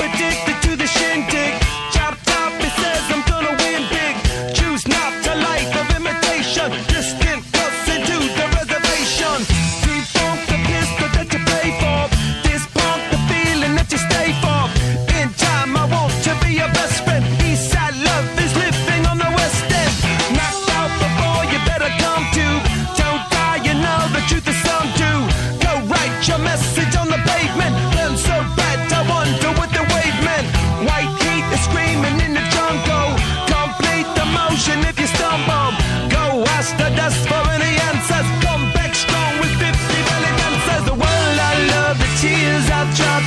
addicted to the shindig.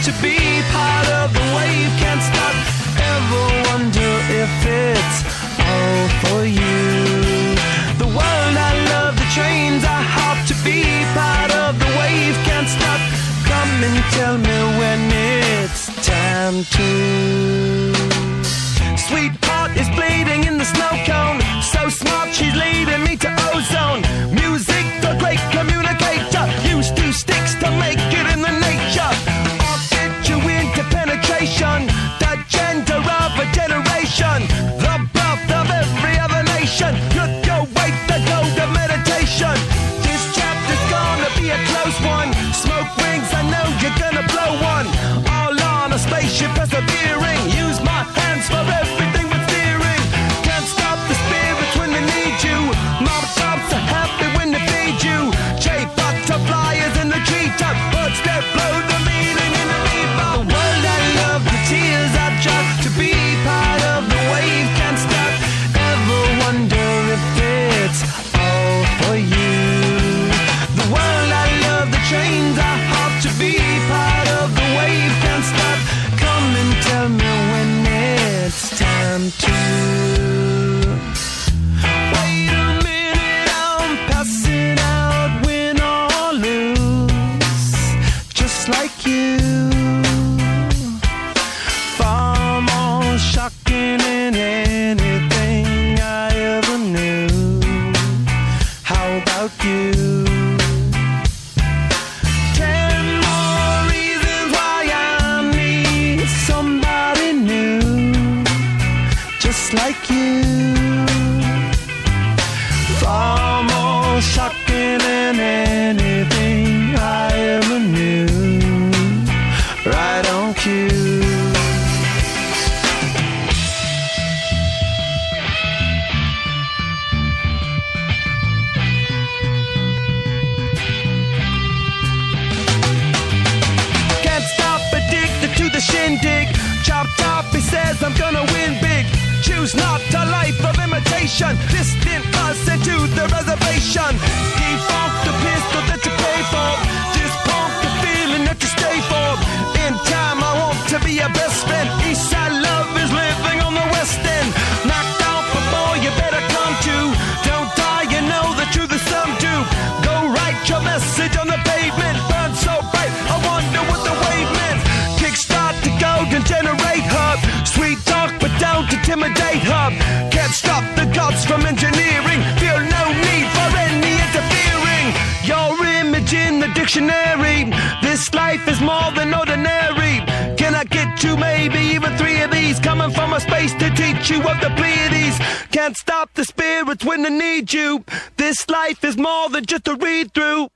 to be part of the wave. Can't stop. Ever wonder if it's all for you. The world I love, the trains I hop to be part of the wave. Can't stop. Come and tell me when it's time to. Tops are happy like you. Far more shocking than anything I ever knew. How about you? Ten more reasons why I need somebody new, just like you. Far more shocking shindig. Chop top, he says I'm gonna win big. Choose not a life of imitation. Distant us into the reservation. Defunct the pistol that you pay for. Hub. Can't stop the gods from engineering. Feel no need for any interfering. Your image in the dictionary. This life is more than ordinary. Can I get two, maybe even three of these? Coming from a space to teach you of the Pleiades. Can't stop the spirits when they need you. This life is more than just a read through.